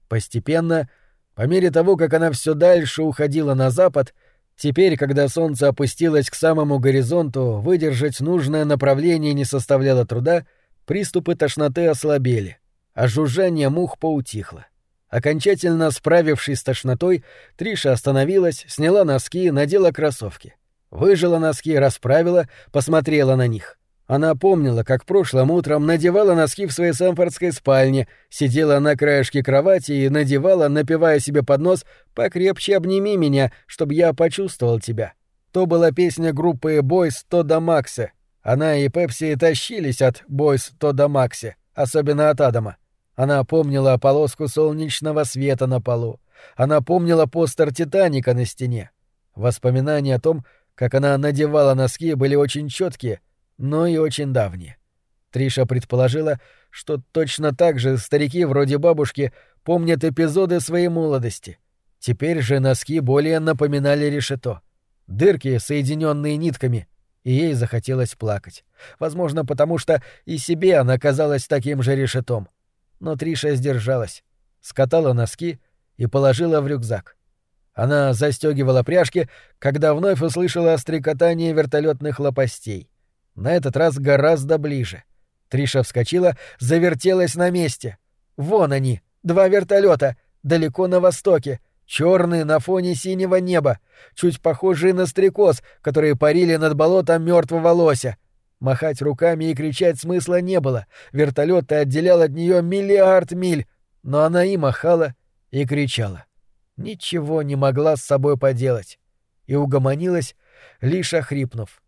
Постепенно, по мере того, как она все дальше уходила на запад, теперь, когда солнце опустилось к самому горизонту, выдержать нужное направление не составляло труда, приступы тошноты ослабели, а жужжание мух поутихло. Окончательно справившись с тошнотой, Триша остановилась, сняла носки, надела кроссовки. Выжила носки, расправила, посмотрела на них — она помнила, как прошлым утром надевала носки в своей самфордской спальне, сидела на краешке кровати и надевала, напивая себе под нос «Покрепче обними меня, чтобы я почувствовал тебя». То была песня группы «Бойс Тода Максе». Она и Пепси тащились от «Бойс Тода Максе», особенно от Адама. Она помнила полоску солнечного света на полу. Она помнила постер «Титаника» на стене. Воспоминания о том, как она надевала носки, были очень четкие — но и очень давние. Триша предположила, что точно так же старики вроде бабушки помнят эпизоды своей молодости. Теперь же носки более напоминали решето. Дырки, соединенные нитками, и ей захотелось плакать. Возможно, потому что и себе она казалась таким же решетом. Но Триша сдержалась. скатала носки и положила в рюкзак. Она застегивала пряжки, когда вновь услышала стрекотание вертолетных лопастей. На этот раз гораздо ближе. Триша вскочила, завертелась на месте. Вон они, два вертолета, далеко на востоке, черные на фоне синего неба, чуть похожие на стрекоз, которые парили над болотом мертвого лося. Махать руками и кричать смысла не было. Вертолет отделял от нее миллиард миль, но она и махала, и кричала. Ничего не могла с собой поделать. И угомонилась, лишь охрипнув.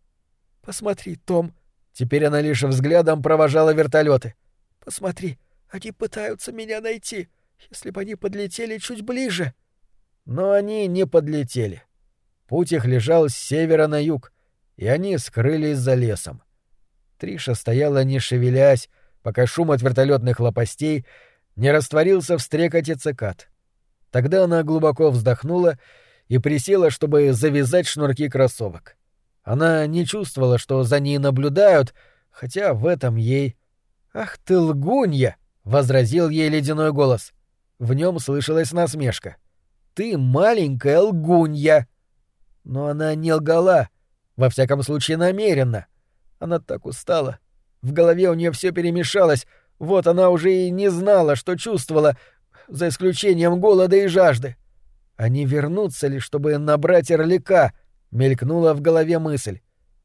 «Посмотри, Том!» Теперь она лишь взглядом провожала вертолеты. «Посмотри, они пытаются меня найти. Если бы они подлетели чуть ближе...» Но они не подлетели. Путь их лежал с севера на юг, и они скрылись за лесом. Триша стояла не шевелясь, пока шум от вертолетных лопастей не растворился в стрекоте цикад. Тогда она глубоко вздохнула и присела, чтобы завязать шнурки кроссовок. Она не чувствовала, что за ней наблюдают, хотя в этом ей... «Ах ты лгунья!» — возразил ей ледяной голос. В нем слышалась насмешка. «Ты маленькая лгунья!» Но она не лгала, во всяком случае намеренно. Она так устала. В голове у нее все перемешалось, вот она уже и не знала, что чувствовала, за исключением голода и жажды. А не вернуться ли, чтобы набрать орлика? Мелькнула в голове мысль.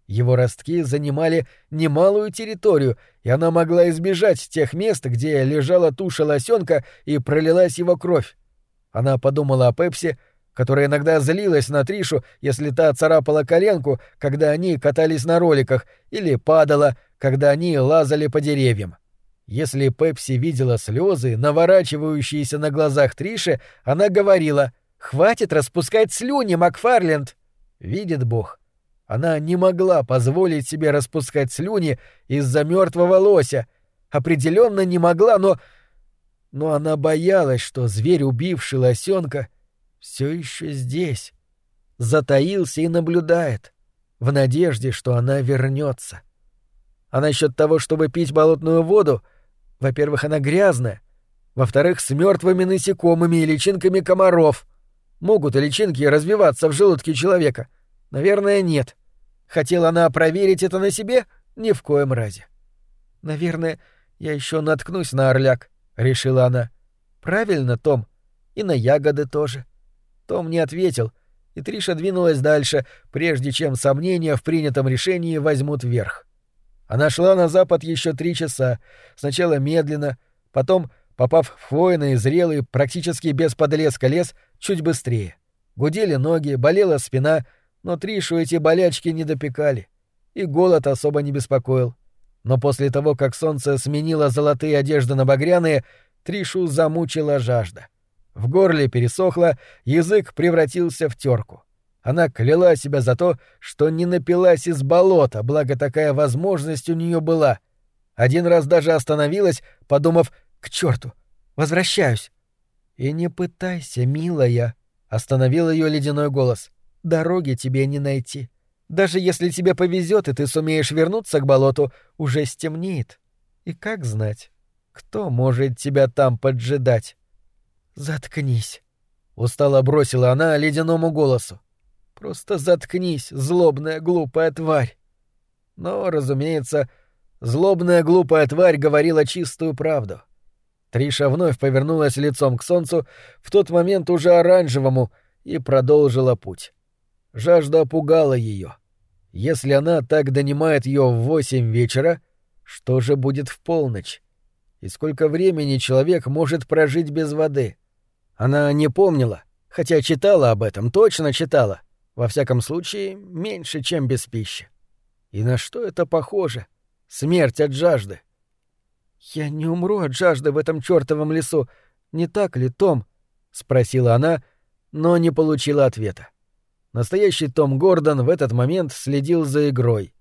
Его ростки занимали немалую территорию, и она могла избежать тех мест, где лежала туша лосенка и пролилась его кровь. Она подумала о Пепси, которая иногда злилась на Тришу, если та царапала коленку, когда они катались на роликах, или падала, когда они лазали по деревьям. Если Пепси видела слезы, наворачивающиеся на глазах Триши, она говорила «Хватит распускать слюни, Макфарленд!» Видит Бог. Она не могла позволить себе распускать слюни из-за мертвого лося. Определенно не могла, но... Но она боялась, что зверь, убивший лосенка, все еще здесь. Затаился и наблюдает, в надежде, что она вернется. А насчет того, чтобы пить болотную воду, во-первых, она грязная. Во-вторых, с мертвыми насекомыми и личинками комаров. Могут ли личинки развиваться в желудке человека? Наверное, нет. Хотела она проверить это на себе? Ни в коем разе. Наверное, я еще наткнусь на орляк, решила она. Правильно, Том. И на ягоды тоже. Том не ответил, и Триша двинулась дальше, прежде чем сомнения в принятом решении возьмут верх. Она шла на запад еще три часа, сначала медленно, потом, попав в хвойный, зрелый, практически без подлеска лес, чуть быстрее. Гудели ноги, болела спина, но Тришу эти болячки не допекали, и голод особо не беспокоил. Но после того, как солнце сменило золотые одежды на багряные, Тришу замучила жажда. В горле пересохло, язык превратился в терку. Она кляла себя за то, что не напилась из болота, благо такая возможность у нее была. Один раз даже остановилась, подумав «К черту! Возвращаюсь!» «И не пытайся, милая!» — остановил ее ледяной голос. «Дороги тебе не найти. Даже если тебе повезет, и ты сумеешь вернуться к болоту, уже стемнеет. И как знать, кто может тебя там поджидать?» «Заткнись!» — устало бросила она ледяному голосу. Просто заткнись, злобная глупая тварь. Но, разумеется, злобная глупая тварь говорила чистую правду. Триша вновь повернулась лицом к солнцу, в тот момент уже оранжевому, и продолжила путь. Жажда пугала ее. Если она так донимает ее в восемь вечера, что же будет в полночь? И сколько времени человек может прожить без воды? Она не помнила, хотя читала об этом, точно читала — во всяком случае, меньше, чем без пищи. И на что это похоже? Смерть от жажды. «Я не умру от жажды в этом чертовом лесу, не так ли, Том?» — спросила она, но не получила ответа. Настоящий Том Гордон в этот момент следил за игрой.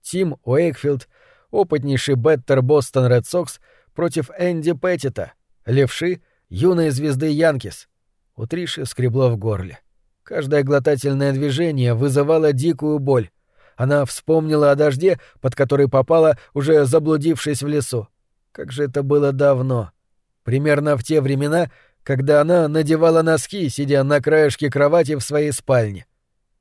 Тим Уэйкфилд, опытнейший беттер Бостон Ред Сокс против Энди Петтита, левши, юной звезды Янкис. У Триши скребло в горле. Каждое глотательное движение вызывало дикую боль. Она вспомнила о дожде, под который попала, уже заблудившись в лесу. Как же это было давно. Примерно в те времена, когда она надевала носки, сидя на краешке кровати в своей спальне.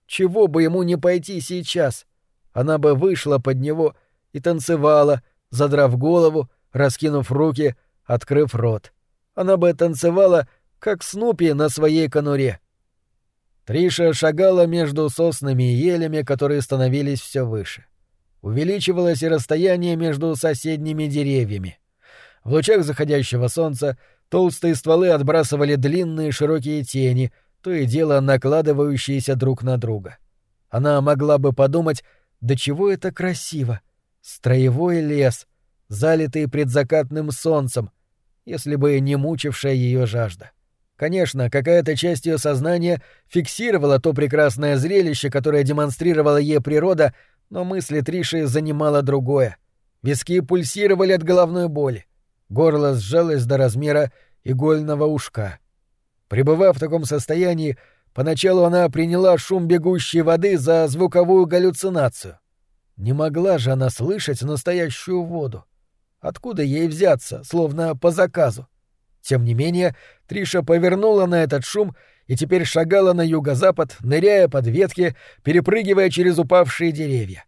Чего бы ему не пойти сейчас? Она бы вышла под него и танцевала, задрав голову, раскинув руки, открыв рот. Она бы танцевала, как Снупи на своей конуре. Триша шагала между соснами и елями, которые становились все выше. Увеличивалось и расстояние между соседними деревьями. В лучах заходящего солнца толстые стволы отбрасывали длинные широкие тени, то и дело накладывающиеся друг на друга. Она могла бы подумать, до чего это красиво. Строевой лес, залитый предзакатным солнцем, если бы не мучившая ее жажда. Конечно, какая-то часть ее сознания фиксировала то прекрасное зрелище, которое демонстрировала ей природа, но мысли Триши занимало другое. Виски пульсировали от головной боли. Горло сжалось до размера игольного ушка. Пребывав в таком состоянии, поначалу она приняла шум бегущей воды за звуковую галлюцинацию. Не могла же она слышать настоящую воду. Откуда ей взяться, словно по заказу? Тем не менее, Триша повернула на этот шум и теперь шагала на юго-запад, ныряя под ветки, перепрыгивая через упавшие деревья.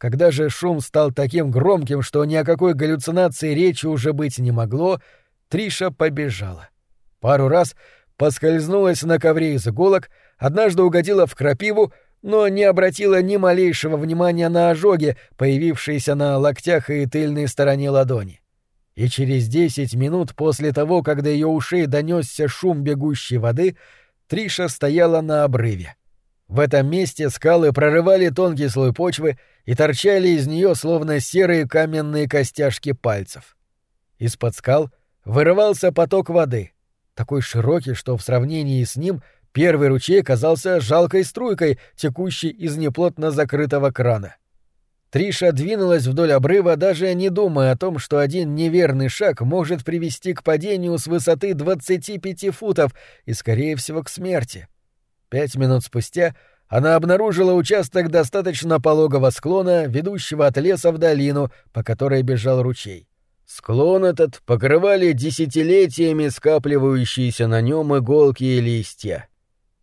Когда же шум стал таким громким, что ни о какой галлюцинации речи уже быть не могло, Триша побежала. Пару раз поскользнулась на ковре из иголок, однажды угодила в крапиву, но не обратила ни малейшего внимания на ожоги, появившиеся на локтях и тыльной стороне ладони и через десять минут после того, когда ее ушей донесся шум бегущей воды, Триша стояла на обрыве. В этом месте скалы прорывали тонкий слой почвы и торчали из нее словно серые каменные костяшки пальцев. Из-под скал вырывался поток воды, такой широкий, что в сравнении с ним первый ручей казался жалкой струйкой, текущей из неплотно закрытого крана. Триша двинулась вдоль обрыва, даже не думая о том, что один неверный шаг может привести к падению с высоты 25 футов и, скорее всего, к смерти. Пять минут спустя она обнаружила участок достаточно пологого склона, ведущего от леса в долину, по которой бежал ручей. Склон этот покрывали десятилетиями скапливающиеся на нем иголки и листья.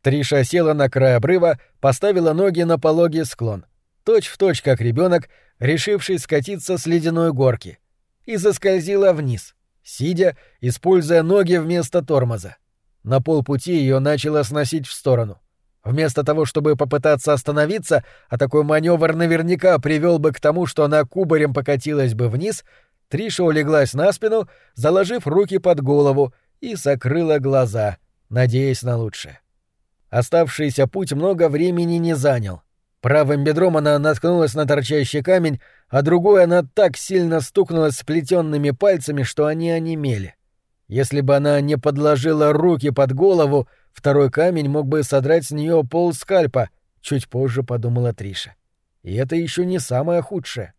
Триша села на край обрыва, поставила ноги на пологий склон — точь в точь как ребенок, решивший скатиться с ледяной горки, и заскользила вниз, сидя, используя ноги вместо тормоза. На полпути ее начало сносить в сторону. Вместо того, чтобы попытаться остановиться, а такой маневр наверняка привел бы к тому, что она кубарем покатилась бы вниз, Триша улеглась на спину, заложив руки под голову, и закрыла глаза, надеясь на лучшее. Оставшийся путь много времени не занял. Правым бедром она наткнулась на торчащий камень, а другой она так сильно стукнулась сплетенными пальцами, что они онемели. Если бы она не подложила руки под голову, второй камень мог бы содрать с нее пол скальпа, чуть позже подумала Триша. И это еще не самое худшее.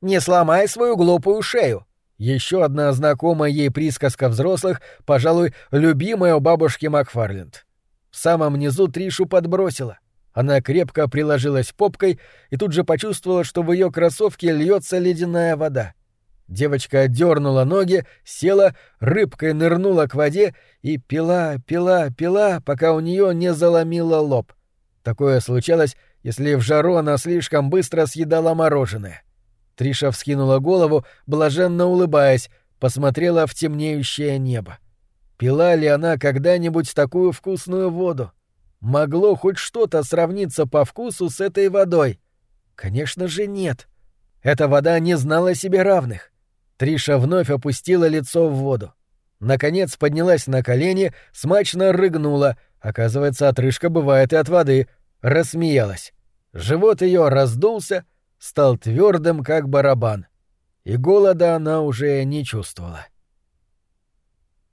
«Не сломай свою глупую шею!» Еще одна знакомая ей присказка взрослых, пожалуй, любимая у бабушки Макфарленд. В самом низу Тришу подбросила. Она крепко приложилась попкой и тут же почувствовала, что в ее кроссовке льется ледяная вода. Девочка отдернула ноги, села, рыбкой нырнула к воде и пила, пила, пила, пока у нее не заломило лоб. Такое случалось, если в жару она слишком быстро съедала мороженое. Триша вскинула голову, блаженно улыбаясь, посмотрела в темнеющее небо. Пила ли она когда-нибудь такую вкусную воду? — могло хоть что-то сравниться по вкусу с этой водой? Конечно же нет. Эта вода не знала себе равных. Триша вновь опустила лицо в воду. Наконец поднялась на колени, смачно рыгнула. Оказывается, отрыжка бывает и от воды. Рассмеялась. Живот ее раздулся, стал твердым, как барабан. И голода она уже не чувствовала.